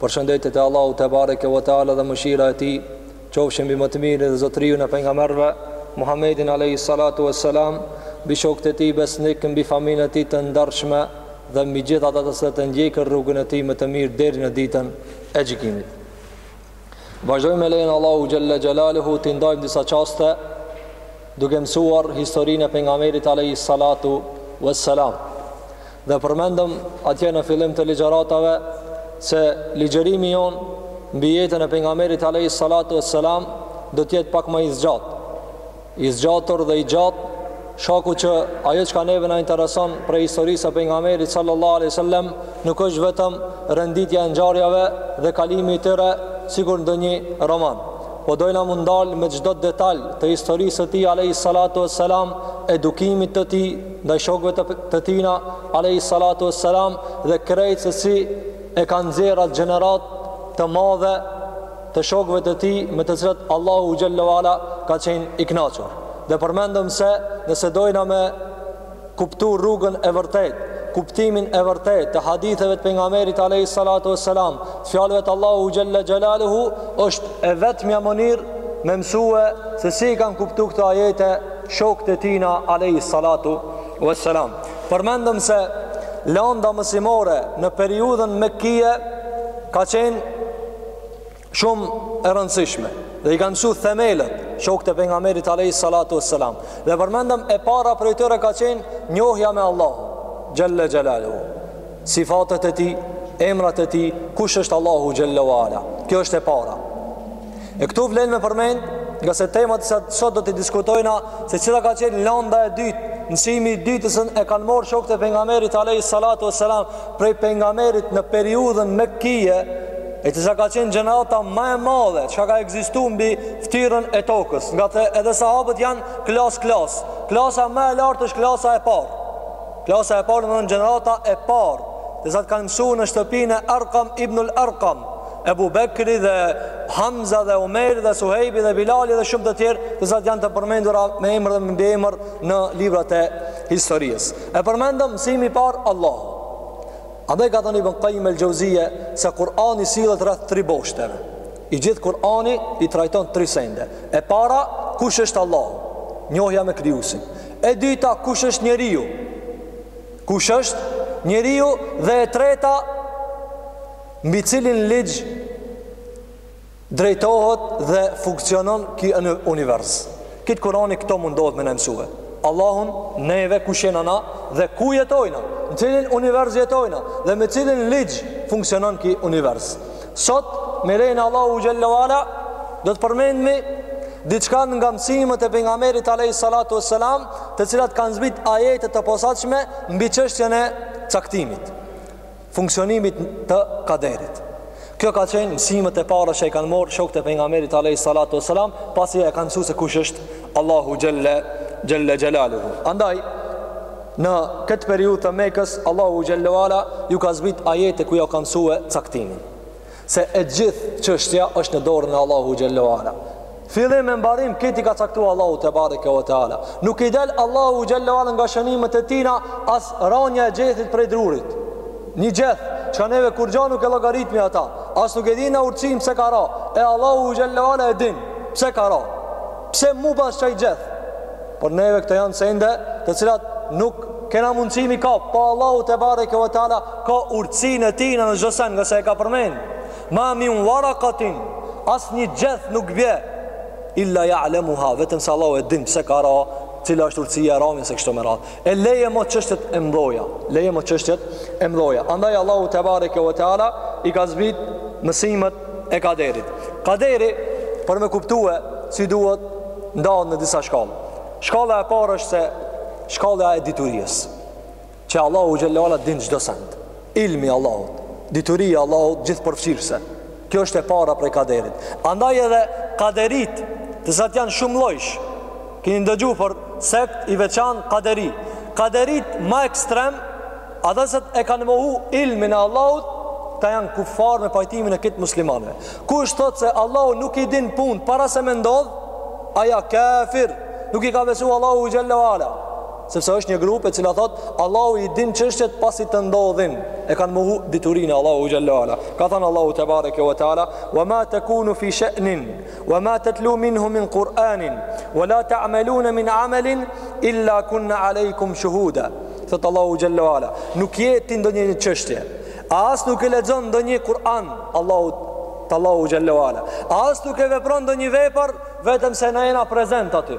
Përshëndetjet e Allahut te bareke ve teala dhe mëshira e tij qofshin mbi më të mirin dhe zotëriun e pejgamberëve Muhammedin alaihi salatu wassalam, mbi shokët e tij besnik, mbi familjen e tij të ndershme dhe mbi gjithë ata të cilët e ndjekin rrugën e tij më të mirë deri në ditën e gjykimit. Vazhdojmë me lejen e Allahut Xhelle Xhelaluhu t'i ndajmë disa çaste duke mësuar historinë e pejgamberit Alehi Salatu Veselam. Dhe përmendëm atje në fillim të ligjëratave se ligjërimi jonë mbi jetën e pejgamberit Alehi Salatu Veselam do të jetë pak ma i zgjat. I zgjatur dhe i gjatë, shkaku që ajo çka neve na intereson prej historisë së pejgamberit sallallahu alaihi wasallam nuk është vetëm renditja e ngjarjeve dhe kalimi i tyre sikur ndonjë roman. Po dojna m'u ndal me çdo detaj të historisë së tij alaihi salatu wassalam, edukimit të tij ndaj shokëve të, të tina alaihi salatu wassalam dhe krejt se si e ka nxjerrë atë gjeneratë të madhe të shokëve të tij me të cilët Allahu xhelle ve ala ka qenë i kënaqur. Dhe përmendëm se nëse dojna me kuptu rrugën e vërtetë, kuptimin e vërtetë të haditheve të pejgamberit alayhi salatu vesselam, të fjalëve të Allahut xhalla xhalaluhu është e vetmja mënyrë me mësu se si i kanë kuptu këto ajete shokët e tina alayhi salatu vesselam. Përmendëm se landa mësimore në periudhën Mekkie ka qenë shumë e rëndësishme dhe i kanë msu themelet shokët e pejgamberit Alei Salatu e Selam dhe përmendëm e para prej tyre ka qenë njohja me Allahun Xhelle Xhelaluhu sifatet e tij emrat e tij kush është Allahu Xhelle ve Ala kjo është e para e këtu vlen me përmend nga se temat se sot do t'i diskutojna se cila ka qenë landa e dytë mësimi i dytë cilin e kanë marrë shokët e pejgamberit Alei Salatu e Selam prej pejgamberit në periudhën mekije e cila ka qenë gjenerata ma e madhe që ka ekzistu mbi ftyrën e tokës ngase edhe sahabët janë klasë klasë klasa ma e lartë është klasa e parë klasa e parë domethënë gjenerata e parë të cilët kanë mësu në shtëpinë e Arkam ibnul Arkam Ebu Bekri dhe Hamza dhe Umeri dhe Suhejbi dhe Bilali dhe shumë të tjerë të cilët janë të përmendur me emër dhe me mbiemër në librat e historisë E përmendëm mësimi i parë Allahu. Andaj ka thënë Ibn Qayyim el-Jauziyje se Kur'ani sillet rreth tri boshteve. I gjithë Kur'ani i trajton tri sende. E para, kush është Allahu? Njohja me krijuesin. E dyta, kush është njeriu? Kush është njeriu dhe e treta mbi cilin ligj Drejtohet dhe funksionon ki univers. Krejt Kurani këto mundohet me na mësue. Allahun, neve kush jena na dhe ku jetojna, në cilin univers jetojna dhe me cilin ligj funksionon ki univers. Sot me lejen e Allahu xhelle ue ala do të përmendmi diçka nga mësimet e pejgamberit alayhi salatu wassalam, të cilat kanë zbrit ajete të posaçme mbi çështjen e caktimit. funksionimit të kaderit. Kjo ka qenë mësimet e para që i kanë morrë shokët e pejgamberit alayhi salatu wasalam, pasi e kanë mësu se kush është Allahu xhelle xhelaluhu. Andaj në këtë periudhë të Mekës, Allahu xhelle ue ala ju ka zbrit ajete ku ja ka mësue caktimin. se e gjithë çështja është në dorën e Allahu xhelle ue ala fillim e mbarim krejt i ka caktu Allahu tebareke ve teala nuk i del Allahu xhelle ue ala nga shënimet e tina as ranja e gjethit prej drurit një gjeth çka neve kurgja nuk e llogaritmi ata as nuk e din na urtsinë pse ka ra e Allahu xhelle ue ala e din pse ka ra pse mu bash qaj gjeth por neve këto janë sende të cilat nuk kena mundësi mi kap po Allahu tebareke ve teala ka urtësinë e tina në çdo sen ngase e ka përmen ma min varakatin asnjë gjeth nuk bje illa ja'lemuha vetëm se Allahu e din se ka ra cila është urtësia e ramjes e kështu me radhë e leje mo çështjet e mdhoja leje mo çështjet e mdhoja andaj Allahu tebareke ve teala i ka zbit mësimet e kaderit kaderi për me kuptue si duhet ndahet në disa shkallë shkalla e parë është se shkalla e dituries Që Allahu xhelle ue ala din çdo send. Ilmi i Allahut, dituria e Allahut gjithëpërfshirëse. Kjo është e para prej kaderit. Andaj edhe kaderitë, të cilat janë shumë llojsh. Keni ndëgju për sekt i veçan kaderi. Kaderitë ma ekstrem, ata se e kanë mohu ilmin e Allahut, kta janë kufar me pajtimin e krejt muslimanëve. Kush thotë se Allahu nuk i din punë para se me ndodh, ai a kafir, nuk i ka besu Allahut xhelle ue ala. Sepse është një grup e cila thot, Allahu i din çështjet pasi të ndodhin. E kanë mohu diturinë e Allahu xhelle ue ala. Ka thanë Allahu tebareke ve teala, "Wa ma takunu fi sha'nin, wa ma tatlu minhu min Qur'anin, wa la ta'maluna min 'amalin illa kunna 'alaykum shuhuda." Thot Allahu xhelle ue ala, nuk je ti ndonjë çështje. As nuk e lexon ndonjë Kur'an, Allahu të Allahu xhelle ue ala. As nuk e vepron ndonjë vepër vetëm se na jena prezent aty.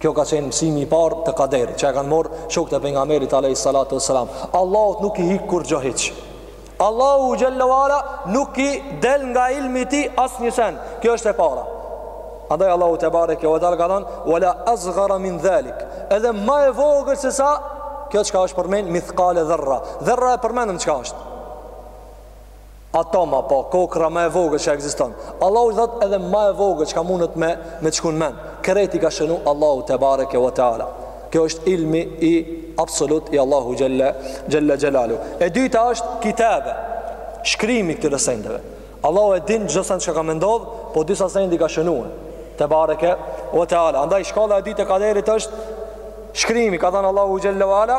Kjo ka qenë mësimi i parë te kaderi, që e kanë morë shokët e pejgamberit alayhi salatu wassalam. Allahut nuk i hik kurgjo hiç. Allahu xhelle ue ala nuk i del nga ilmi i tij asnjë sen. Kjo është e para. Andaj Allahu tebareke ve teala ka thanë, Va la asgara min dhalik. Edhe ma e vogër se sa, kjo çka është përmen, mithkale dherra. Dherra e përmendëm çka është. Atom apo kokrra ma e vogël çka ekziston. Allahu thot edhe ma e vogël çka mundet me të shku n'mend. Krejt i ka shënu Allahu te bareke ve teala. Kjo është ilmi i absolut i Allahu xhelle xhelalu. E dyta është kitabe. Shkrimi i këtyre sendeve. Allahu e din çdo send çka ka me ndodh, po disa sende i ka shënue. Te bareke ve teala. Andaj shkalla e dytë e kaderit është shkrimi, ka thanë Allahu xhelle ve ala.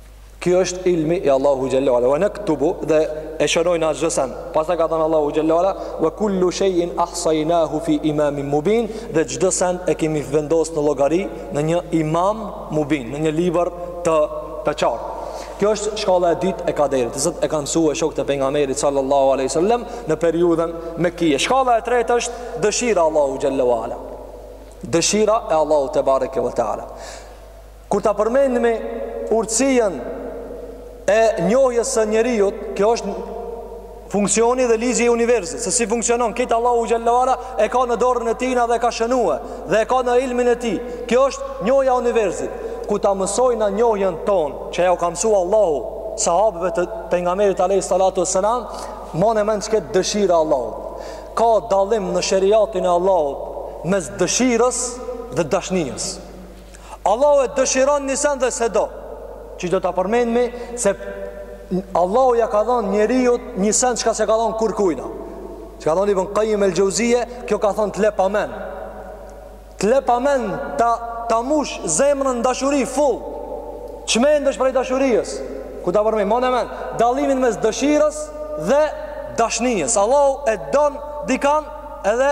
Kjo është ilmi i Allahu xhallahu ala. Wa naktubu dhe e shënojmë çdo send. Pastaj ka thënë Allahu xhallahu ala, "Wa kullu shay'in ahsaynahu fi imamin mubin" dhe çdo sen e kemi vendos në llogari në një imam mubin, në një libër të të qartë. Kjo është shkalla e dytë e kaderit, që e kanë mësu shokët e pejgamberit sallallahu alaihi wasallam në periudhën Mekkie. Shkalla e tretë është dëshira e Allahu xhallahu ala. Dëshira e Allahu te bareke ve teala. Kur ta përmendmi urtësinë e njohjes së njeriut, kjo është funksioni dhe ligji i universit, se si funksionon këtë Allahu xhallahu e ka në dorën e tijna dhe e ka shënue dhe e ka në ilmin e tij. Kjo është njohja e universit. Kur ta mësojna njohjen tonë, që ja u ka mësu Allahu sahabëve të pejgamberit alayhi salatu wasalam, mone mend ç'ket dëshira e Allahut. Ka dallim në sheriatin e Allahut mes dëshirës dhe dashnijës. Allahu e dëshiron një sen dhe s'e do Që do të përmenmi se Allahu ja ka dhonë njeriut një sen çka s'ja ka dhonë kurkujna Siç ka thonë Ibn Kajim el-Xheuzije Kjo ka thonë të le pa mend Të le pa mend ta, ta mush zemrën dashuri full Çmendesh prej dashurijës Kur ta përmenmi, mone mend dallimin mes dëshirës dhe dashnijës Allahu e don dikan edhe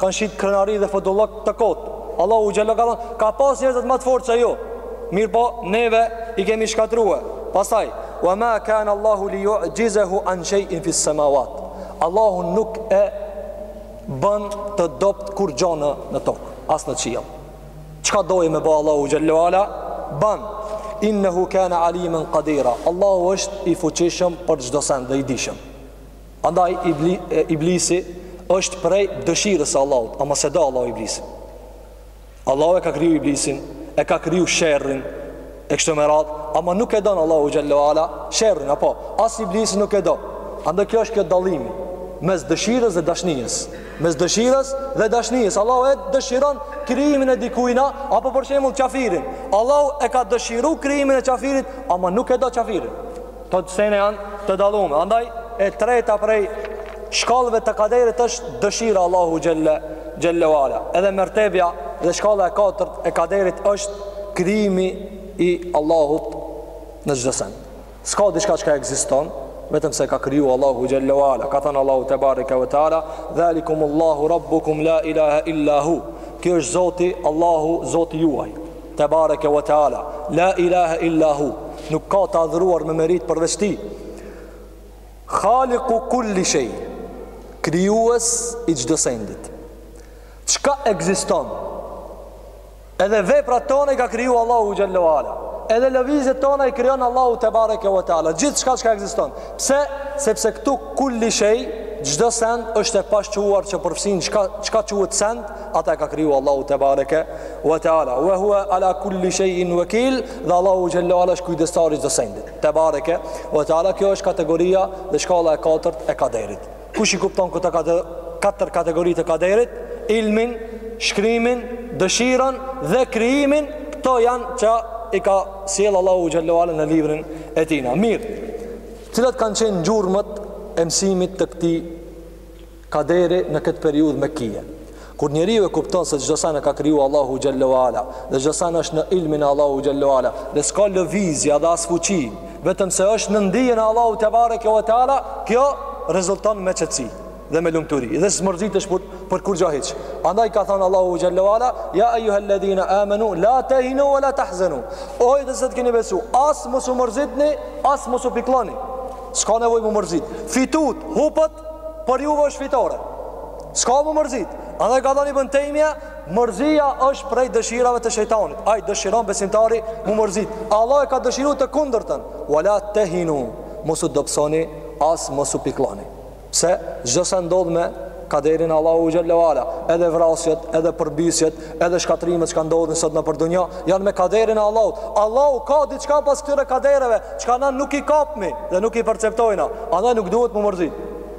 Kan shit krenari dhe fodullak të kot. Allahu xhalla ka thënë, ka pas njerëz ma të fortë se ju. Mirëpo, neve i kemi shkatrrue. Pastaj, wa ma kan Allahu li yu'jizahu min shay'in fi samawat. Allahu nuk e bën të dobt kurgjo, as në tokë, as në qiell. Çka dojë me bë Allahu xhallahu ala, bën. Innehu kana aliman qadira. Allahu është i fuqishëm për çdo send dhe i dijshëm. Andaj ibli, e, iblisi është prej dëshirës së Allahut, ama s'e do Allahu iblisin. Allahu e ka kriju iblisin, e ka kriju sherrin, e kështu me radhë, ama nuk e don Allahu xhallahu ala, sherrin, apo, as iblisin nuk e do. Andaj kjo është kjo dallimi, mes dëshirës dhe dashnijës. Mes dëshirës dhe dashnijës. Allahu e dëshiron krijimin e dikujna, apo për shembull qafirin. Allahu e ka dëshiru krijimin e qafirit, ama nuk e do qafirin. këto sene janë të dallume. Andaj, e treta prej shkallëve të kaderit është dëshira e Allahut xhelle, xhelle ve ala. Edhe mertebja dhe shkalla e katërt e kaderit është krijimi i Allahut në çdo sen. S'ka diçka çka ekziston, vetëm se ka kriju Allahu xhelle ve ala. Ka thanë Allahu tebareke ve teala, dhalikum Allahu Rabbukum la ilaha illa hu. Ky është zoti, Allahu zoti juaj. Te bareke wa taala la ilahe illa hu nuk ka të adhuruar me meritë përveç tij Khaliku kulli shej krijues i çdo sendit çka ekziston edhe veprat tona i ka kriju Allahu xhallahu ala edhe lëvizjet tona i krijon Allahu te bareke wa taala gjithë çka çka ekziston pse sepse këtu kulli shej çdo send është e pashquar që përfshin çka quhet send Ata i ka kriju Allahu te bareke ve teala. Wa huwa ala kulli shay'in wakil. Dhe Allahu xhallahu ala është kujdestar i çdo sendit. Te bareke ve teala kjo është kategoria dhe shkalla e katërt e kaderit. Kush i kupton këto katër kategoritë e kaderit, ilmin, shkrimin, dëshirën dhe krijimin, këto janë që i ka sjell Allahu xhallahu ala në librin e tina. Mirë. Cilat kanë qenë gjurmët e mësimit të këtij Kaderi në këtë periudhë mekkie. Kur njeriu e kupton se çdo sen e ka krijuar Allahu xhalla u ala dhe çdo sen është në ilmin e Allahu xhalla u ala dhe s'ka lëvizje dhe as fuqi, vetëm se është në ndijen e Allahut tebareke ue teala, kjo rezulton me qetësi dhe me lumturi dhe s'mërzitesh për, për kurgja hiç. Andaj ka thënë Allahu xhalla u ala, ja ayyuhalladhina amanu la tahinu wa la tahzanu. O ju që keni besu, as mos u mërzitni, as mos u pikëlloni. S'ka nevojë m'u mërzit. Fitut, hupët, Për juve është fitore. S'ka m'u mërzit. Andaj ka thanë Ibn Tejmija, mërzia është prej dëshirave të shejtanit. Ai dëshiron besimtari m'u mërzit. Allahu e ka dëshiru të kundërtën. Wa la tahinu, mos u dobësoni, as mos u pikëlloni. Se çdo sen ndodh me kaderin e Allahut xhelle ve ala, edhe vrasjet, edhe përmbysjet, Edhe shkatërrimet çka ndodhin sot nëpër dunja Janë me kaderin e Allahut Allahu ka diçka pas këtyre kadereve Çka na nuk i kapmi dhe nuk i perceptojna Andaj nuk duhet m'u mërzit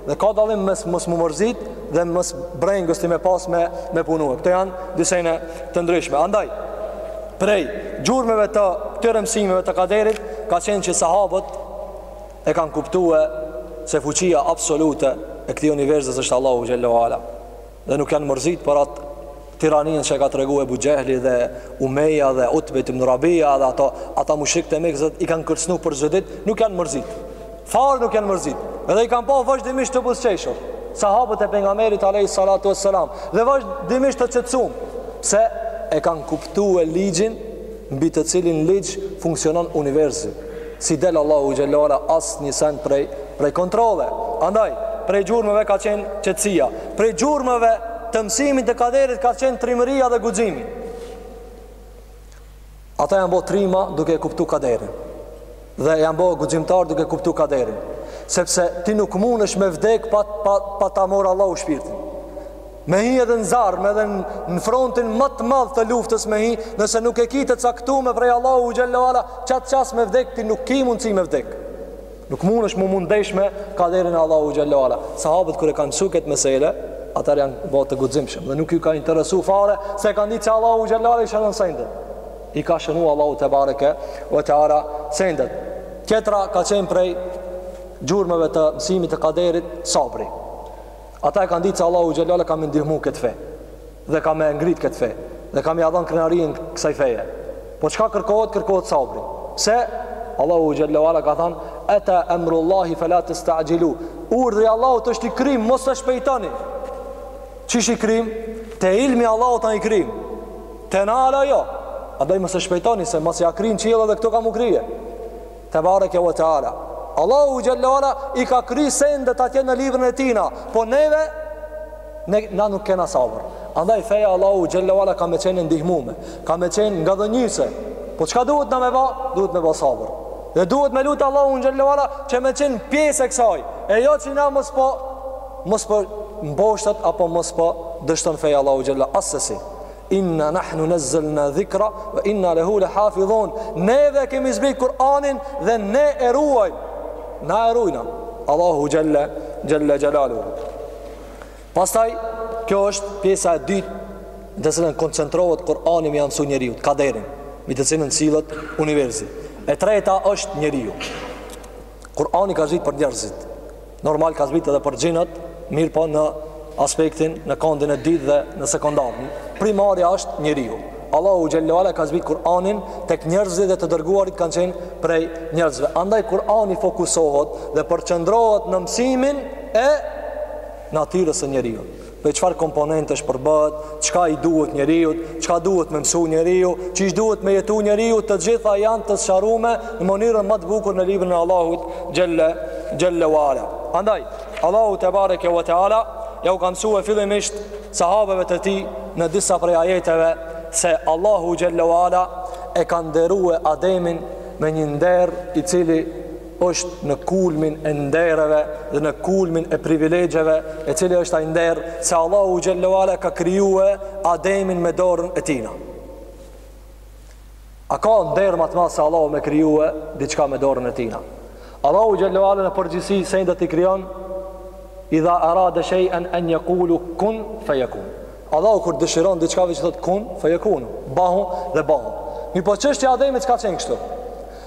Dhe ka dallim mes mos m'u mërzit Dhe mos brengësti me pas me, me punu Këto janë dy sene të ndryshme Andaj prej gjurmëve të këtyre mësimeve të kaderit Ka qenë që sahabët e kanë kuptue Se fuqia absolute e këtij universit është Allahu xhelle ve ala Dhe nuk janë mërzit për atë tirani që e ka tregu Ebu Xhehli dhe Umeja dhe Utbe ibn Rabia dhe ato ata mushrikët e Mekës i kanë kërcnu për çdo ditë, nuk janë mërzit. Fare nuk janë mërzit. Dhe i kanë pa vazhdimisht të buzëqeshur. Sahabët e pejgamberit alayhi salatu wassalam dhe vazhdimisht të qetësum se e kanë kuptue ligjin mbi të cilin ligj funksionon universi. S'i del Allahut xhalla wala as një send prej prej kontrolle. Andaj, prej gjurmëve ka qenë qetësia. Prej gjurmëve të mësimit të kaderit ka qenë trimëria dhe guximi. Ata janë bo trima duke e kuptu kaderin. Dhe janë bo guximtarë duke e kuptu kaderin. Sepse ti nuk mundesh me vdek pa pa, pa ta marrë Allahu shpirtin. Me hi edhe në zjarm edhe në frontin ma të madh të luftës me hi, nëse nuk e ki të caktume prej Allahut xhelle ve ala, qat çast me vdek ti nuk ki mundësi me vdek. Nuk mundesh m'u mundesh me kaderin e Allahut xhelle ve ala. Sahabët kur e kanë msu këtë mesele, atëherë janë bo të guximshëm dhe nuk ju ka interesu fare se e kanë ditë që Allahu xhelle ve ala i shënon sendet. I ka shënu Allahu tebareke ve teala sendet. Tjetra ka qenë prej gjurmëve të mësimit të kaderit sabri. Ata e kanë ditë se Allahu xhelle ve ala ka me e ndihmu këtë fe dhe ka me e ngrit këtë fe dhe ka me ia dhan krenarinë kësaj feje. Po çka kërkohet, kërkohet sabri. Se Allahu xhelle ve ala ka thanë, eta emrullahi fela testaxhiluh. Urdhri i Allahut është i krym, mos e shpejtoni. Qysh i krym? Te ilmi i Allahut i krym. Te na hala jo. Andaj mos e shpejtoni se masi a krye qele dhe këto ka m'u krye. Tebareke ve Teala. Allahu xhalla wala i ka kry sendet atje në librin e tina, po neve ne na nuk kena sabër. Andaj feja e Allahut xhalla wala ka me qenë e ndihmume, ka me qenë ngadhënjyese. Po çka duhet na me ba? Duhet me ba sabër. Dhe duhet me lutë Allahun xhalla wala që me qenë pjesë e kësaj. E jo që na mos po mos po mboshtet apo mos po dështon feja e Allahut xhalla, assesi. Inna nahnu nazzalna dhikra wa inna lahu lahafidhun. Ne e kemi zbrit Kur'anin dhe ne e ruajm. Na e ruajna. Allahu jalla jalla jalalu. Pastaj kjo është pjesa e dytë në të cilën koncentrohet Kur'ani me ia msu njeriut, kaderin, me të cilën sillet universi. E treta është njeriu. Kur'ani ka zbrit për njerëzit. Normal ka zbrit edhe për xhinët, mirëpo në aspektin në këndin e dytë dhe në sekondarin. Primarja është njeriu. Allahu xhallahu ala ka zbrit Kur'anin tek njerëzit dhe të dërguarit kanë qenë prej njerëzve. Andaj Kur'ani fokusohet dhe përqendrohet në mësimin e natyrës së njeriut. Prej çfarë komponentesh përbëhet, çka i duhet njeriut, çka duhet me mësu njeriu, qysh duhet me jetu njeriu, të gjitha janë të sqarume në mënyrën ma të bukur në librin e Allahut xhelle, xhelle wa ala. Andaj, Allahu tebareke ve teala jau ka msue fillimisht sahabeve të tij në disa prej ajeteve se Allahu xhelle wa ala e ka nderue Ademin me një nder i cili është në kulmin e ndereve dhe në kulmin e privilegjeve e cili është ai nder se Allahu xhallahu ala ka krijue Ademin me dorën e tina. A ka nder ma të madh se Allahu me krijue diçka me dorën e tina. Allahu xhallahu ala në përgjithësi sendet i krijon idha arada shay'an an yaqulu kun fayakun. Allahu kur dëshiron diçka veç thot kun fayakun. Bahu dhe bahu. Mi po çështja e Ademit s'ka qenë kështu.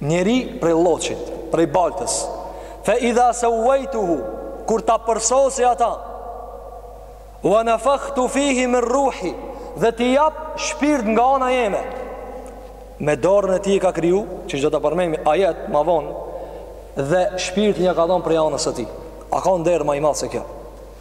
Njeri prej lloçit, prej baltës. Fe idha sevvejtuhu, kur ta përsosi ata. Wa nefakhtu fihi min ruhi, dhe t'i jap shpirt nga ana jeme. Me dorën e tij e ka kriju, që do ta përmendmi ajet, ma vonë, dhe shpirtin ja ka dhonë prej anës së tij. A ka nder ma i madhë se kjo?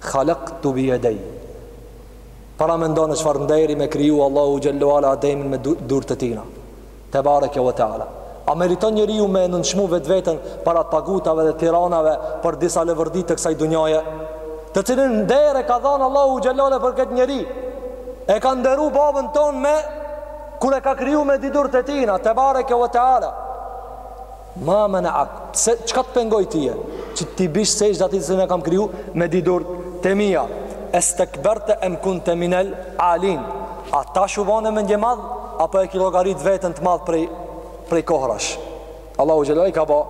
Khalaqtu bi yadayy Paramendone çfarë nderi me kriju Allahu xhallahu ala Ademin me durt e tina. Tebareke ve teala. A meriton njeriu me nënçmu vetveten para tagutave dhe tiranave për disa lëvërdi të kësaj dunjaje? Të cilin nder e ka dhanë Allahu xhallahu ala për këtë njeri. E ka nderu babën tonë me kur e ka kriju me dy durt e tina. Tebareke ve teala. Ma mena'ak, pse çka të pengoi tye? Që t'i bish sexhde atij që e kam kriju me dy durt e mia. Estakbarta am kunta min al alin. A tash u bone mendjemadh apo e ke llogarit veten të madh prej prej kohërash? Allahu xhelal ka bë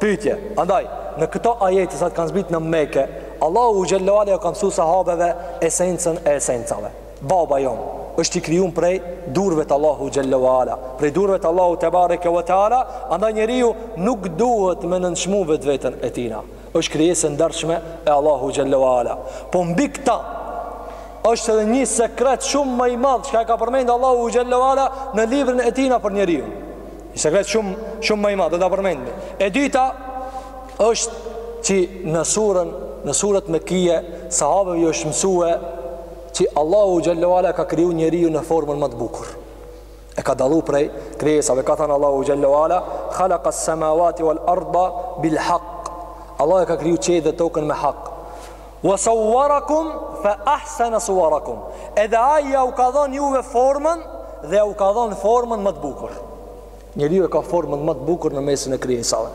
pyetje. Andaj në këto ajete që të kanë zbrit në Mekë, Allahu xhelal ua ka mësu sahabeve esencën e esencave. Baba jonë, është i krijun prej durëve të Allahu xhalla ve ala, prej durëve të Allahu tebareke ve teala, andaj njeriu nuk duhet me nënçmu vetveten e tina. Është krijesë e ndershme e Allahu xhalla ve ala. Po mbi këta është edhe një sekret shumë ma i madh që e ka përmendë Allahu xhalla ve ala në librin e tina për njeriu. Një sekret shumë shumë ma i madh, do ta përmendmi. E dyta është që në surën në suret mekije sahabëve ju është mësue që Allahu xhallahu ala e ka kriju njeriu në formën ma të bukur. E ka dallu prej krijesave, ka thanë Allahu xhallahu ala, khalaqa as-samawati wal arda bil haqq. Allahu e ka kriju qiejt dhe tokën me hak. Wa sawwarakum fa ahsana suwarakum. Edhe ai jau ka dhonë juve formën dhe jau ka dhonë formën ma të bukur. Njeriu e ka formën ma të bukur në mesin e krijesave.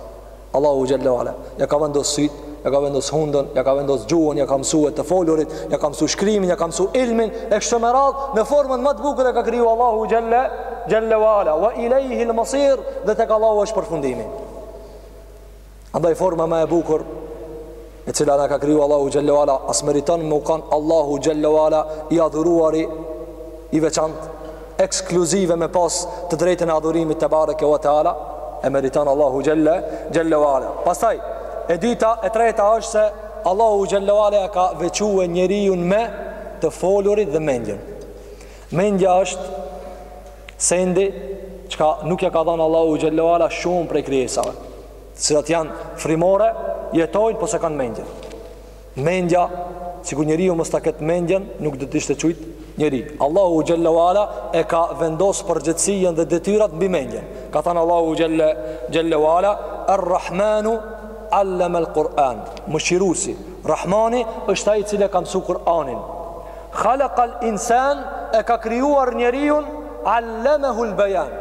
Allahu xhalla u ala ja ka vendos syt, ja ka vendos hundën, ja ka vendos gjuhën, ja ka mësue të folurit, ja ka mësu shkrimin, ja ka mësu ilmin, e kështu me radhë, në formën ma të bukur e ka kriju Allahu xhalla xhalla u ala. Wa ilayhi al-masir, dhe tek Allahu është përfundimi. Andaj forma ma e bukur e cila na ka kriju Allahu xhelle ve ala a s'meriton me u kan Allahu xhelle ve ala i adhuruari i veçantë ekskluzive me pas të drejtën e adhurimit tebareke ve teala e meriton Allahu xhelle xhelle ve ala pastaj e dyta e treta është se Allahu xhelle ve ala e ka veçu njeriun me të folurit dhe mendjen mendja është sendi çka nuk ja ka dhanë Allahu xhelle ve ala shumë prej krijesave të cilat janë frymore, jetojnë, po s'e kanë mendjen. Mendja, sikur njeriu mos ta ketë mendjen, nuk do të ishte qujtë njeri. Allahu xhelle ve ala e ka vendosë përgjegjësinë dhe detyrat mbi mendjen. Ka thanë Allahu xhelle, xhelle ve ala, Ar-Rahmanu allemel Kur'an, Mëshiruesi. Rahmani është ai i cili e ka msu Kur'anin. Khalekal insan e ka krijuar njeriun, allemehul bejan,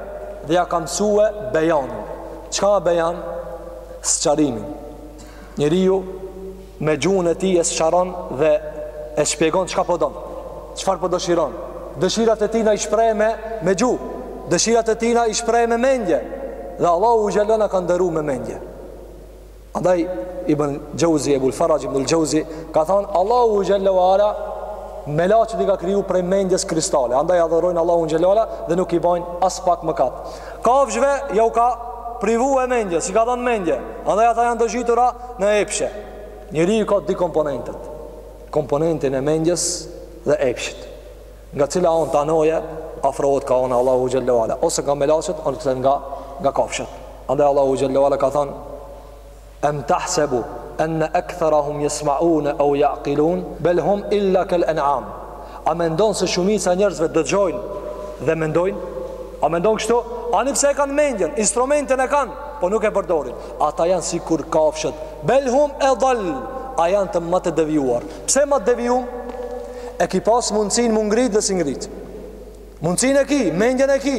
dhe ja ka msue bejanin. Çka e bejan? Sqarimin. Njeriu me gjuhën e tij e sqaron dhe e shpjegon çka po don, çfarë po dëshiron. Dëshirat e tina i shpreh me gjuhë, dëshirat e tina i shpreh me mendje. Dhe Allahu xhelle ve ala na ka nderu me mendje. Andaj Ibn Xheuzi Ebul Ferexh Ibn Xheuzi ka thanë Allahu xhelle ve ala melaqet i ka kriju prej mendjes kristale. Andaj adhurojnë Allahun xhelle ve ala dhe nuk i bajnë as pak mëkat. Kafshëve jau ka privue mendjen, s'i ka dhanë mendje. Andaj ata janë të zhytura në epshe. Njeriu ka dy komponentet. Komponentin e mendjes dhe epshit. Nga cila anë të anojë, afrohet ka anë Allahu xhelle ve ala, ose nga melaqet, ose nga, nga kafshet. Andaj Allahu xhelle ve ala ka thonë, em tahsebu enne ektherehum jesmeune eu ja'kilun, bel hum illa kel en'am. A mendon se shumica e njerëzve dëgjojnë dhe mendojnë? A mendon kështu? Ani pse e kanë mendjen, instrumentin e kanë, po nuk e përdorin. Ata janë sikur kafshët, bel hum edal, a janë edhe ma të devijuar. Pse ma t'devijum? E ki pas mundësin m'u ngrit dhe s'je ngrit. Mundësin e ki, mendjen e ki,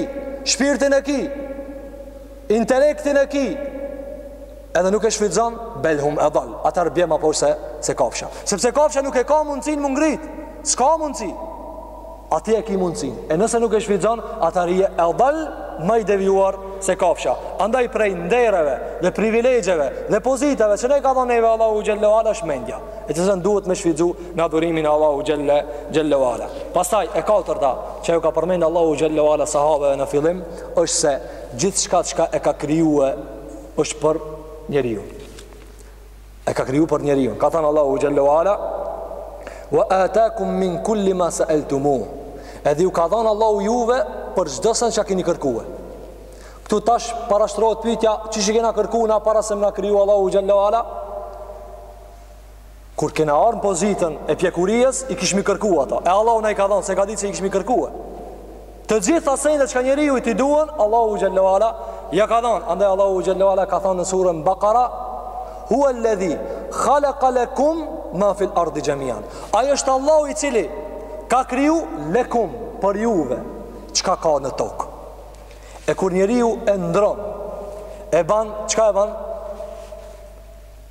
shpirtin e ki, intelektin e ki, edhe nuk e shfrytzon, bel hum edal, atëherë bje ma poshtë se, se kafsha. Sepse kafsha nuk e ka mundësin m'u ngrit, s'ka mundësi. A ti e ki mundësin E nëse nuk e shfrytzon Atëherë je edal Ma i devijuar se kafsha Andaj prej ndereve dhe privilegjeve Dhe pozitave që na ka dhënë neve Allahu xhelle ve ala është mendja E të cilën duhet me shfrytzu Në adhurimin e Allahut xhelle, xhelle ve ala Pastaj e katërta Që ju ka përmend Allahu xhelle ve ala Sahabeve në fillim është se Gjithçka çka e ka krijue është për njeriun e ka kriju për njeriun ka thanë Allahu xhelle ve ala wa atakum min kulli ma seeltumuh edhe ju ka dhanë Allahu juve për çdo sen çka kini kërkue këtu tash parashtrohet pytja qysh i kena kërku na para se me na kriju Allahu xhelle ve ala kur të kena ardhë në pozitën e pjekurijës i kishmi kërku ato e Allahu na i ka dhonë se ka ditë se i kishmi kërkue Të gjitha sendet çka njeriut i duhen, Allahu xhelle ve ala, ja ka dhonë. Andaj Allahu xhelle ve ala ka thonë në surën Bakara, Hua ledhi, khalaka lekum, ma fil ardi xhemian. Ai është Allahu i cili ka kriju lekum për juve, çka ka në tokë. E kur njeriu e ndrron, e ban, çka e ban?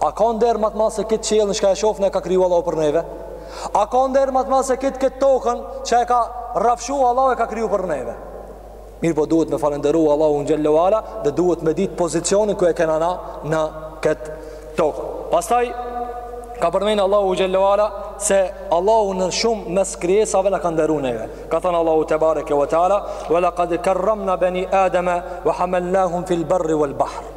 A ka nder ma të madh se këtë qiellin çka e shofim e ka kriju Allahu për neve? A ka nder ma të madh se këtë këtë tokën që e ka rrafshu Allahu e ka kriju për neve? Mirëpo duhet me falenderu Allahun xhelle ve ala dhe duhet me ditë pozicionin ku e kena na në këtë tokë. Pastaj, ka përmen Allahu xhelle ve ala se Allahu në shumë mes krijesave na ka nderu neve. Ka thanë Allahu tebareke ve teala, ve lekad kerramna beni ademe, ve hamelnahum fil barri vel bahr.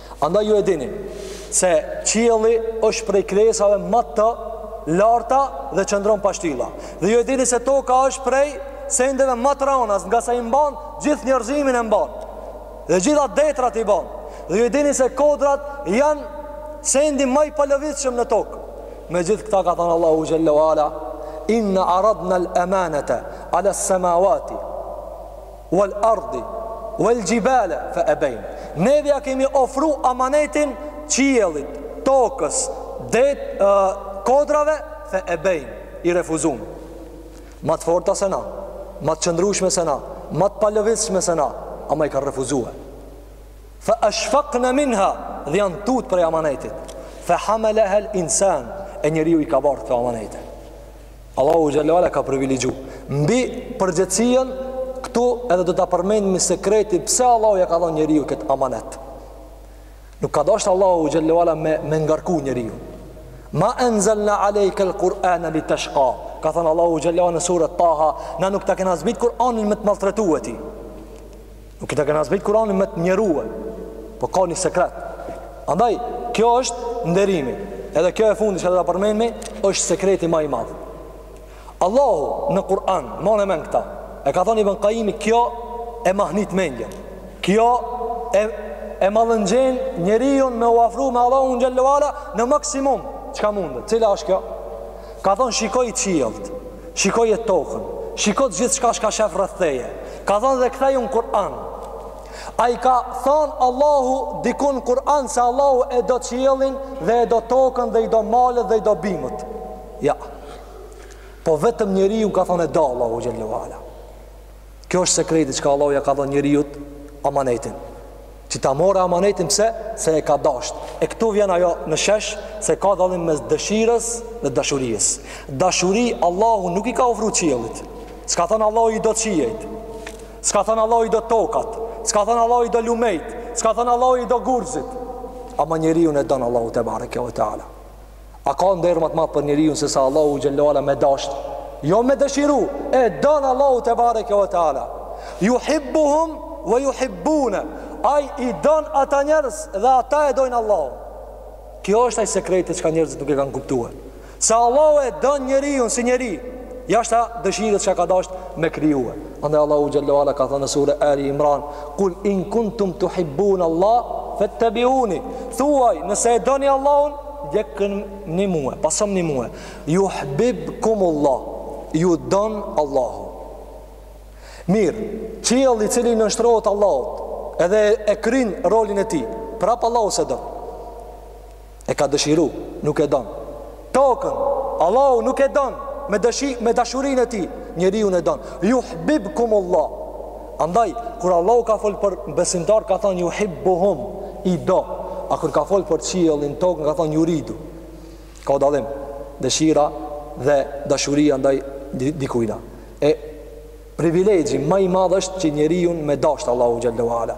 Andaj ju e dini se qielli është prej krijesave ma të larta dhe qëndron pa shtilla. Dhe ju e dini se toka është prej sendeve ma të rana, ngase i mban gjithë njerëzimin e mban. Dhe gjitha detrat i ban. Dhe ju e dini se kodrat janë sendi ma i palëvizshëm në tokë. Me gjithë këta ka thanë Allahu xhelle ve ala inna aradna al-amanata ala as-samawati Wal ardhi wal jibale fa abein. Neve ja kemi ofru amanetin qiellit, tokës, det, kodrave fa abein, i refuzun. Ma të forta se na, ma të qëndrueshme se na, ma të palëvizshme se na, ama i kanë refuzue. Fa ashfaqna minha, dhe janë tut prej amanetit. Fa hamalaha al insan, e njeriu i ka bartë këto amanete. Allahu xhelle ve ala e ka privilegju mbi përgjegjësinë këtu edhe do ta përmendmi sekretin pse Allahu ja ka dhonë njeriut këtë amanet nuk ka doshtë Allahu xhelle ve ala me, me ngarku njeriun ma enzelna alejke l-Kur'ane li teshka ka thonë Allahu xhelle ve ala në suret taha na nuk ta kena zbit Kur'anin me të maltretue ti Nuk ta kena zbit kuranin me të mjerue, po ka një sekret. Andaj, kjo është nderimi. Edhe kjo e fundit çka do ta përmenmi, është sekreti ma i madh. Allahu në kuran, mane në men këta, e ka thonë Ibn Kajjimi, kjo e mahnit mendjen. Kjo e, e mallëngjen njeriun me u afru me Allahun xhelle ve ala në maksimum, çka mundet. Cila është kjo? Ka thonë shikoj qiellët. Shikoje tokën, shiko gjithçka çka shef rreth teje. Ka thonë dhe kthehu në Kur'an. A e ka thonë Allahu dikun n'Kur'an se Allahu e do qiellin dhe e do tokën dhe i do malet dhe i do bimët. Jo. Po vetëm njeriun ka thonë e do Allahu xhelle ve ala. Ky është sekreti çka Allahu ia ka dhënë njeriut amanetin. Që ta marre amanetin pse? Se e ka dasht. E këtu vjen ajo në shesh se ka dallim mes dëshirës dhe dashurisë. Dashuri Allahu nuk i ka ofru qiellit. S'ka thënë Allahu i do qiejt. S'ka thënë Allahu i do tokat. S'ka thënë Allahu i do lumejt. S'ka thënë Allahu i do gurzit. Ama njeriun e don Allahu tebareke ve teala. A ka nder më të madh për njeriun se sa Allahu xhelle ve ala me dashtë, jo me dëshiru, e don Allahu tebareke ve teala. Yuhibbuhum wa yuhibbuna. Ai i don ata njerëz dhe ata e dojnë Allahun. Ky është ai sekreti çka njerëzit nuk e kanë kuptue. Se Allahu e don njeriun si njeri, jashta dëshirës çka ka dashtë me krijue. Andaj Allahu xhelle ve ala ka thënë në sure Ali Imran, "Kul in kuntum tuhibbun Allah fattabi'uni." Thuaj, nëse e doni Allahun, Ndjekmëni mue, pasomni mue. Juhbibkumullah, ju don Allahu. Mirë, qielli i cili nënshtrohet Allahut, edhe e kryen rolin e tij, prap Allahu s'e don. E ka dëshiru, nuk e don. Tokën, Allahu nuk e don me dëshi me dashurinë e tij, njeriun e don. Juhbibkumullah. Andaj, kur Allahu ka folë për besimtar, ka thonë juhibbuhum, i do. A kur ka folë për qiellin, tokën, ka thonë juridu. Ka dallim, dëshira dhe dashuria ndaj dikujna. E privilegji ma i madhë është që njeriun me dashtë Allahu xhelle ve ala.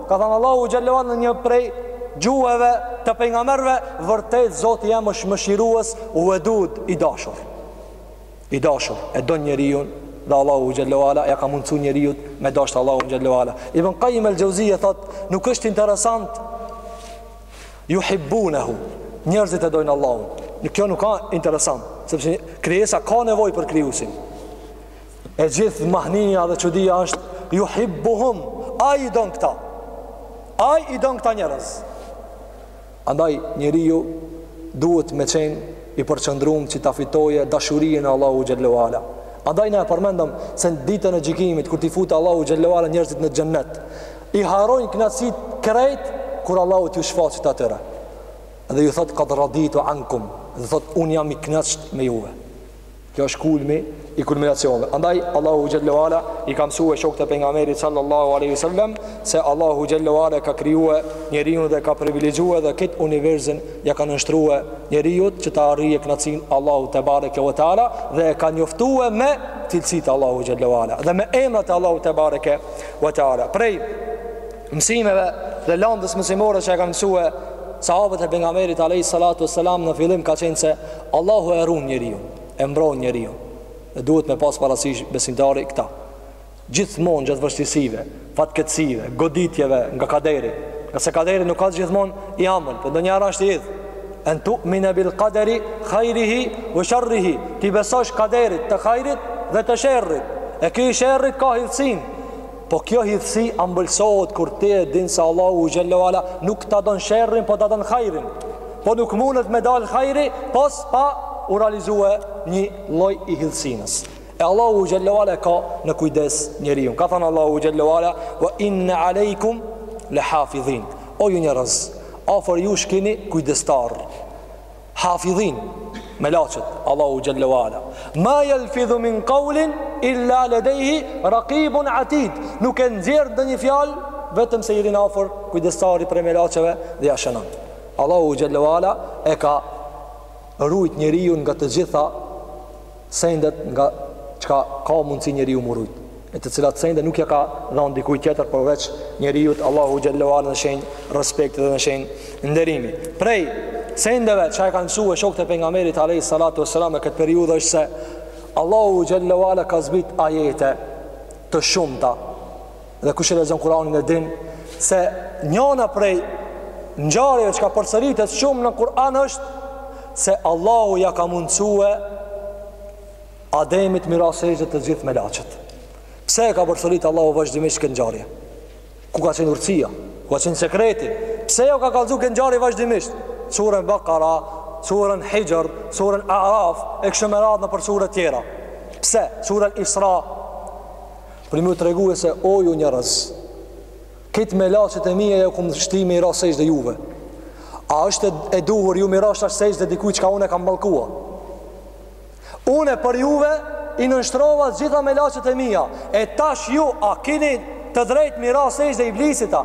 Ka thënë Allahu xhelle ve ala në një prej gjuhëve të pejgamberëve, vërtet Zoti jem është mëshirues, Wedud, i dashur. I dashur, e don njeriun dhe Allahu xhelle ve ala ia ka mundsu njeriut me dasht Allahun xhelle ve ala. Ibn Qayyim al-Jauzije thot, nuk është interesant juhibbunahu. Njerëzit e dojnë Allahun. Kjo nuk a interesant, sepse krijesa ka nevojë për krijuesin. E gjithë mahnia dhe çudia është juhibbuhum, ai i don këta. Ai i don këta njerëz. Andaj njeriu duhet me qenë i përqendrum që ta fitoje dashurinë e Allahut xhelle ve ala. Andaj na e përmendëm se në ditën e gjykimit, kur t'i futë Allahu xhelle ve ala njerëzit në xhennet, i harrojnë knaqsit krejt, kur Allahu t'ju shfaqet atyre. Dhe ju thotë, kad raditu ankum, dhe thotë, unë jam i knaqt me juve. Kjo është kulmi i kulminacioneve. Andaj Allahu xhelle ve ala i ka mësue shokët e pejgamberit sallallahu alaihi wasallam se Allahu xhelle ve ala ka krijue njeriun dhe ka privilegjue dhe këtë univerzin ja ka nënshtrue njeriut që ta arrijë kënaqësinë e Allahut tebareke ve teala dhe e ka njoftue me cilësitë e Allahut xhelle ve ala dhe me emrat e Allahut tebareke ve teala. Prej mësimeve dhe landës mësimore që e kanë mësue sahabët e pejgamberit alejhi salatu ve selam në fillim ka qenë se Allahu e run njeriun e mbron njeriun dhe duhet me pas parasysh besimtari këta gjithmonë gjatë vështirësive fatkeqësive, goditjeve nga kaderi ngase kaderi nuk asht gjithmonë i amël po ndonjëherë është i idhët en tu'mine bil kaderi hajrihi ve sherrihi t'i besosh kaderit të hajrit dhe të sherrit e ky i sherrit ka hidhësinë Po kjo hidhësi ambëlsohet kur ti e din se Allahu xhelle ve ala nuk ta don sherrin, po ta don hajrin. Po nuk munet me dal hajri, pos pa u realizue një lloj i hidhësinës. E Allahu xhelle ve ala ka në kujdes njeriun. Ka thanë Allahu xhelle ve ala, ve inne alejkum le hafidhin. O ju njerëz, afër jush kini kujdestarë. Hafidhin, melaqet, Allahu xhelle ve ala. Ma jelfidhu min kaulin, illa ledejhi, rakibun atid. Nuk e nxjerr ndonjë fjalë, vetëm se i rrin afër, kujdestari prej melaqeve dhe ja shënon. Allahu xhelle ve ala e ka rujt njeriun nga të gjitha sendet nga çka ka mundësi njeriu m'u rujt e të cilat sende nuk ja ka dhanë dikujt tjetër përveç njeriut Allahu xhelle ve ala në shenjë respekti dhe në shenjë nderimi prej sendeve çka e kanë mësue shokët e pejgamberit alayhi salatu wasalam në këtë periudhë është se Allahu xhelle ve ala ka zbrit ajete të shumta Dhe kush e lexon Kur'anin e din se njana prej ngjarjeve çka përsëritet shumë në Kur'an është se Allahu ja ka mundësue Ademit m'i ra sexhde të gjithë melaqet. Pse e ka përsëritë Allahu vazhdimisht këtë ngjarje? Ku ka qenë urësia? Ku ka qenë sekreti? Pse jau ka kallëzu këtë ngjarje vazhdimisht? Surën Bakara, surën Hixhr, surën Araf, e kështu me radhë nëpër suret tjera. Pse? Surën Isra, Për m'u tregue se o ju njerëz, këta melaqet e mija i kam shti m'i ra sexhde juve. A është e duhur ju m'i ra tash sexhde dikuj çka unë e kam mallkue. Unë për juve i nënshtrova gjitha melaqet e mija. E tash ju a kini të drejtë m'i ra sexhde Iblisit a.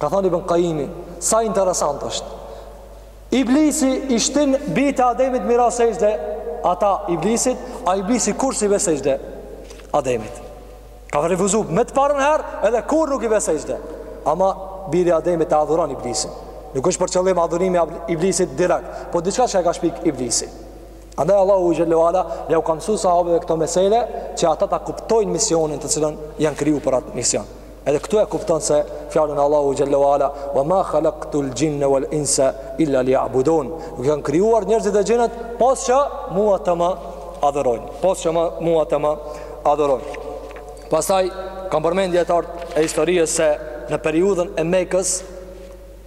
Ka thanë Ibn Kajimi, sa interesant është. Iblisi i shtin bijtë e Ademit m'i ra sexhde ata iblisit, a iblisi kurrë s'i bie sexhde Ademit. Ka refuzu me të parën herë edhe kurrë nuk i bie sexhde. Ama biri i Ademit e adhuron iblisin. Nuk është për qëllim adhurimi i iblisit direkt, po diçka që e ka shpik iblisi. Andaj Allahu xhelle ve ala jau ka msu sahabeve këto mesele që ata ta kuptojnë misionin të cilin janë kriju për atë mision. Edhe këtu e kupton se fjalën Allahu xhelle ve ala wa ma khalaqtul jinna wal insa illa liya'budun. Nuk janë krijuar njerëzit dhe xhinët pos që mua të më adhurojnë. Pos që mua të më adhurojnë. Pastaj kam përmend dijetarët e historisë se në periudhën e Mekës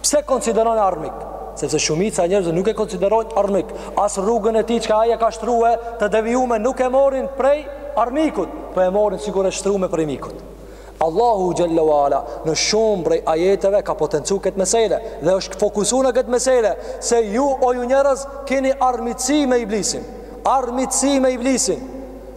Pse s'e konsideron armik? Sepse shumica e njerëzve nuk e konsiderojnë armik. As rrugën e tij çka ai e ka shtrue të devijume nuk e morin prej armikut, po e morin sikur e shtrume prej mikut. Allahu xhelle ve ala në shumë prej ajeteve ka potencu këtë mesele dhe është fokusu në këtë mesele se ju o ju njerëz keni armiqësi me iblisin. Armiqësi me iblisin.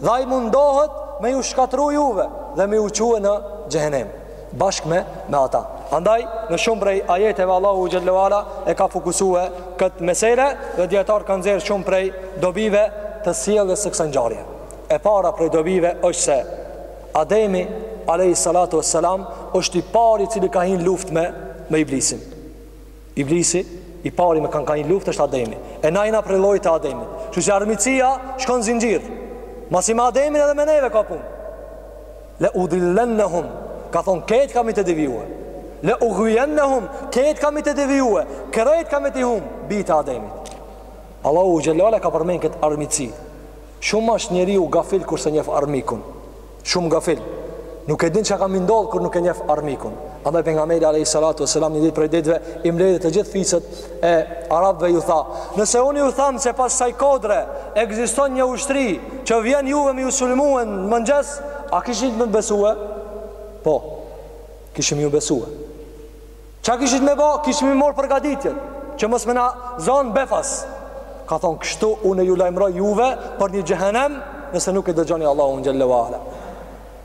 Dhe ai mundohet me ju shkatërru juve dhe me ju çue në xhehenem. bashkë me, me ata. Andaj, në shumë prej ajeteve Allahu xhelle ve ala e ka fokusue këtë mesele dhe dijetarët kanë nxerr shumë prej dobive të sjelljes së kësaj ngjarje. E para prej dobive është se Ademi, alejhi salatu ve selam, është i pari i cili ka hi në luftë me, me iblisin. Iblisi, i pari me kan ka hi në luftë është Ademi. E na jena prej llojit të Ademit. Se armiqsia shkon zinxhir. Masi me Ademin edhe me neve ka punë. Le udillennehum ka thonë krejt kam me t'i devijue. Le ughwiyennehum krejt kam me t'i devijue. Krejt kam me t'i humb bijtë e Ademit. Allahu xhelle ve ala ka përmend kët armiqsi. Shumë është njeriu gafil kur s'e njef armikun. Shumë gafil. Nuk e din çka ka me i ndodh kur nuk e njef armikun. Andaj pejgamberi alejhi salatu ve selam një ditë prej ditëve i mbledhi të gjithë fiset e arabëve ju tha nëse unë ju tham se pas asaj kodre ekziston një ushtri që vjen juve me ju sulmue në mëngjes a kishit me m'besue? po kishim me t'besue ça kishit me ba? kishim me marrë përgatitjen që mos me na zanë befas ka thonë kështu unë ju lajmëroj juve për një xhehenem nëse nuk e dëgjoni Allahun xhelle ve ala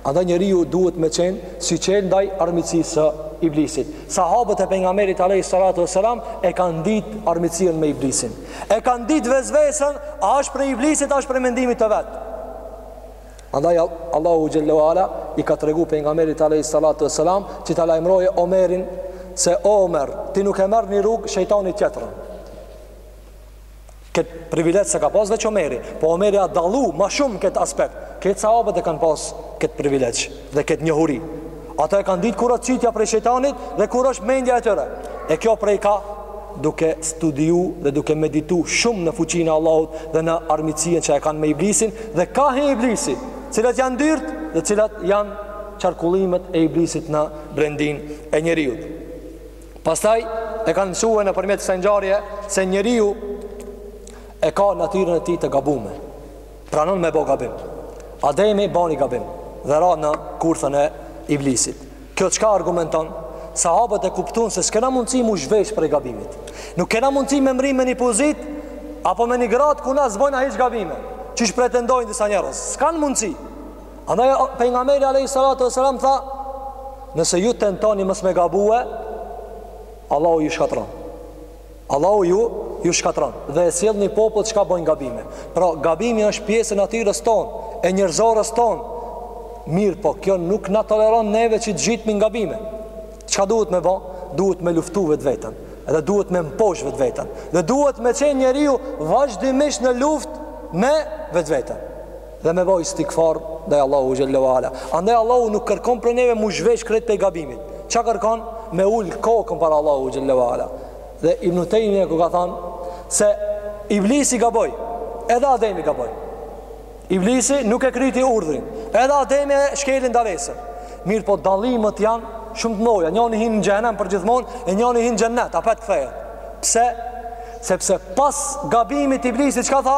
Andaj njeriu duhet me qenë syçelë ndaj armiqsisë së iblisit. Sahabët e pejgamberit alejhi salatu ve selam e kanë ditë armiqsinë me iblisin. E kanë ditë vesvesen, a është prej iblisit, a është prej mendimit të vet. Andaj Allahu xhelle ve ala i ka tregu pejgamberit alejhi salatu ve selam që ta lajmëroje Omerin se Omer, ti nuk e merr një rrugë shejtani tjetrën. Këtë privilegj s'e ka pas veç Omeri, po Omeri a dallu ma shumë këtë aspekt. Krejt sahabët e kanë pas këtë privilegj dhe këtë njohuri. Ata e kanë ditë kur është cytja prej shejtanit dhe kur është mendja e tyre. E kjo prej ka duke studiu dhe duke meditu shumë në fuqinë e Allahut dhe në armiqsinë që e kanë me iblisin dhe ka hi iblisi, cilat janë dyrt dhe cilat janë qarkullimet e iblisit në brendinë e njeriut. Pastaj e kanë mësue nëpërmjet kësaj ngjarje se njeriu e ka natyrën e tij të gabume. Pranon me bo gabim. Ademi bani gabim dhe ra në kurthën e iblisit. Kjo çka argumenton? Sahabët e kuptun se s'kena mundësi mu zhvesh prej gabimit. Nuk kena mundësi me mri me ni pozitë apo me ni gradë ku na s'bojna hiç gabime. Qysh pretendojnë disa njerëz? S'kan mundësi. Andaj pejgamberi alayhi salatu wasalam tha, nëse ju tentoni mos me gabue, Allahu ju shkatrron. Allahu ju ju shkatrron dhe e sjell ni popull çka bojnë gabime. Pra gabimi është pjesë e natyrës tonë, e njerëzorës tonë. Mirëpo kjo nuk na toleron neve që të zhytmi n'gabime. Çka duhet me bo? Duhet me luftu vetveten dhe duhet me mposht vetveten dhe duhet me qen njeriu vazhdimisht në luftë me vetveten. dhe me ba istigfar ndaj Allahu xhelle wala. Andaj Allahu nuk kërkon prej neve mu zhvesh krejt prej gabimit. Çka kërkon? Me ul kokën para Allahu xhelle wala. Dhe Ibn Tejmije ku ka thanë se Iblisi gaboi, edhe Ademi gaboi. Iblisi nuk e kryti urdhrin, edhe Ademi e shkeli ndalesën. Mirëpo dallimet janë shumë të mdhaja. Njoni hin në xhehenem përgjithmonë e njoni hin në xhenet, apet kthehet. Pse? Sepse pas gabimit Iblisi çka tha?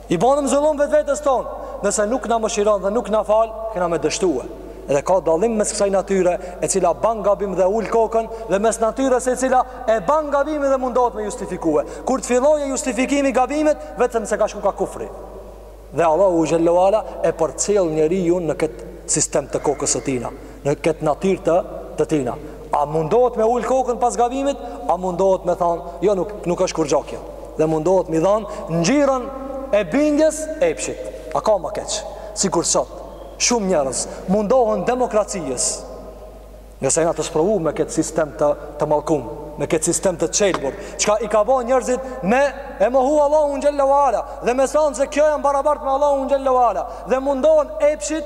I bonëm zullum vetvetes tonë, nëse nuk na mëshiron dhe nuk na fal, kena me dështue. Dhe ka dallim mes kësaj natyre e cila ban gabim dhe ul kokën dhe mes natyrës e cila e ban gabim dhe mundohet me justifikue. Kur të filloje justifikimi i gabimit, vetëm se ka shku kah kufri. Dhe Allahu xhelle wala e përcjell njeriun në këtë sistem të kokës së tina. në këtë natyrë të të tina. A mundohet me ul kokën pas gabimit? A mundohet me thanë, jo nuk nuk është kurgjo kjo. Dhe mundohet mi dhan ngjyrën e bindjes epshit. A ka ma keq? Sikur sot shumë njerëz mundohen demokracisë. Na jena të sprovu me këtë sistem të të mallkum, me këtë sistem të qelbur, çka i ka bo njerëzit me e mohu Allahun xhelle wala dhe me than se këta janë barabart me Allahun xhelle wala dhe mundohen epshit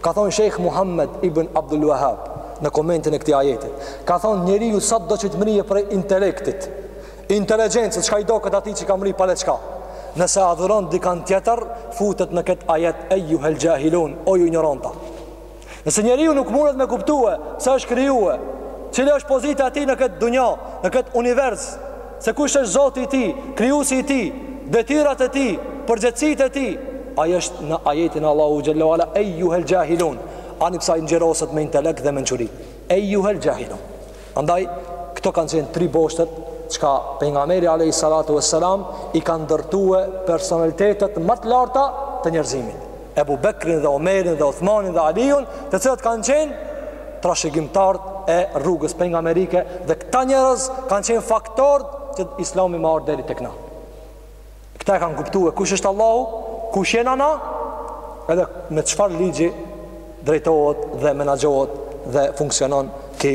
Ka thonë Shejh Muhammed ibn Abdul Wahhab në komentin e këtij ajeti, ka thonë njeriu sado që të mrije prej intelektit, inteligjencës, çka i doket atij që ka mri pale çka. Nëse adhuron dikan tjetër, futet në këtë ajet ejuhel xhahilun, o ju injoranta. Nëse njeriu nuk mundet me kuptue, se është krijue, cila është pozita e tij në këtë dunja, në këtë univers, Se kush është Zoti i tij, Krijuesi i tij, detyrat e tij, përgjegjësitë e tij, ai është në ajetin Allahu xhelle wala ejuhel xhahilun, ani pse ai ngjyroset me intelekt dhe mençuri. Ejuhel xhahilun. Andaj këto kanë qenë tri boshtet çka pejgamberi alayhi salatu vesselam i ka ndërtue personalitetet ma të larta të njerëzimit. Ebu Bekrin dhe Omerin dhe Uthmanin dhe Aliun, të cilët kanë qenë trashëgimtarët e rrugës pejgamberike dhe këta njerëz kanë qenë faktorët që islami me ardhë deri tek na. Këta e kanë kuptue kush është Allahu, kush jena na, edhe me çfarë ligji drejtohet dhe menaxhohet dhe funksionon ki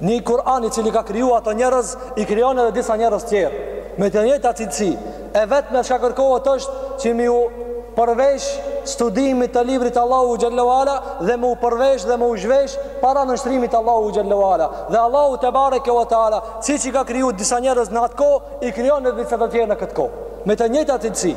Një Kur'an i cili ka kriju ato njerëz, i krijon edhe disa njerëz tjerë, me të njëjtat cilësi. E vetmja çka kërkohet është që me iu përvesh studimit të librit t'Allahut xhelle ve ala dhe me u përvesh dhe me u zhvesh para nënshtrimit t'Allahut xhelle ve ala. Dhe Allahu tebareke ve teala, siç i ka kriju disa njerëz në atë kohë, i krijon edhe disa të tjerë në këtë kohë. Me të njëjtat cilësi.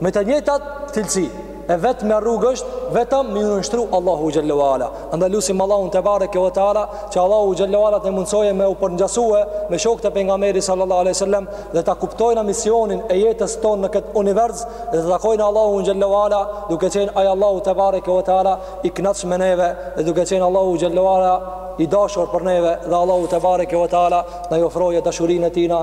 Me të njëjtat cilësi. E vetmja rrugë është vetëm me ju nënshtru Allahut xhelle ve ala. Andaj lusim Allahun tebareke ve teala që Allahu xhelle ve ala të na e mundësojë me u përngjasue me shokët e pejgamberit sallallahu alaihi wasallam dhe ta kuptojna misionin e jetës tonë në këtë univers dhe ta takojna Allahun xhelle ve ala duke qenë ai Allahu tebareke ve teala i kënaqur me neve dhe duke qenë Allahu xhelle ve ala i dashur për neve dhe Allahu tebareke ve teala na e ofrojë dashurinë e tina